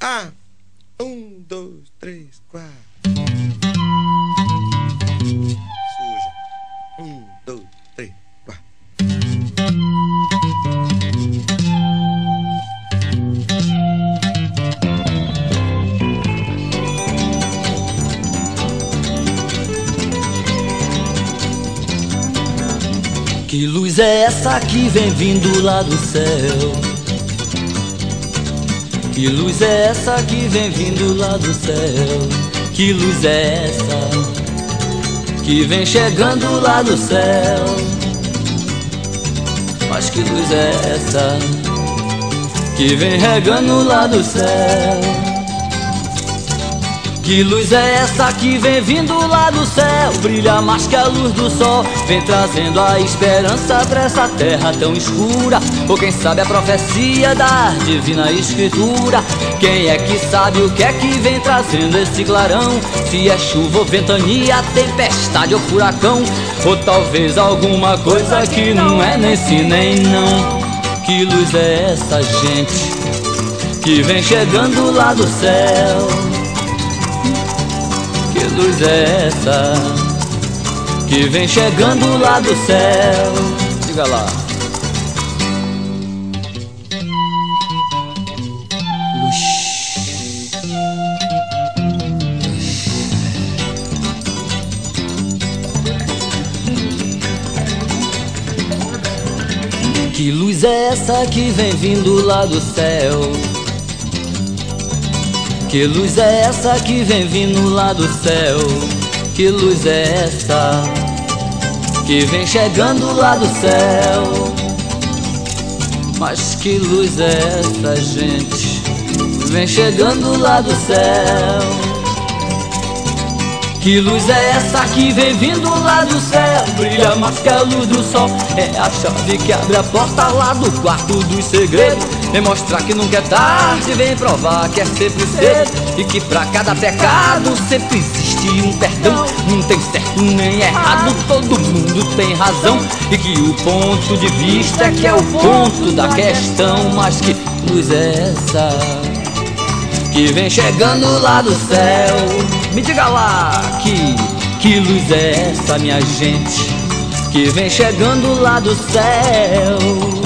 Ah, um, dois, três, quatro. Suja. Um, dois, três, quatro. Que luz é essa que vem vindo lá do céu? Que luz é essa que vem vindo lá do céu? Que luz é essa que vem chegando lá do céu? Mas que luz é essa que vem regando lá do céu? Que luz é essa que vem vindo lá do céu? Brilha mais que a luz do sol, vem trazendo a esperança pra essa terra tão escura. Ou quem sabe a profecia da divina escritura? Quem é que sabe o que é que vem trazendo esse clarão? Se é chuva ou ventania, tempestade ou furacão, ou talvez alguma coisa que não é nem sim nem não. Que luz é essa, gente, que vem chegando lá do céu? Luz é essa que vem chegando lá do céu? Diga lá. Que luz é essa que vem vindo lá do céu? Que luz é essa que vem vindo lá do céu? Que luz é essa que vem chegando lá do céu? Mas que luz é essa, gente? Vem chegando lá do céu. Que luz é essa que vem vindo lá do céu? Brilha mais que a luz do sol. É a chave que abre a porta lá do quarto dos segredos. Vem mostrar que nunca é tarde, vem provar que é sempre cedo. E que pra cada pecado sempre existe um perdão. Não tem certo nem errado, todo mundo tem razão. E que o ponto de vista é que é o ponto da questão. Mas que luz é essa? que vem chegando lá do céu. Me diga lá que que luz é essa, minha gente, que vem chegando lá do céu.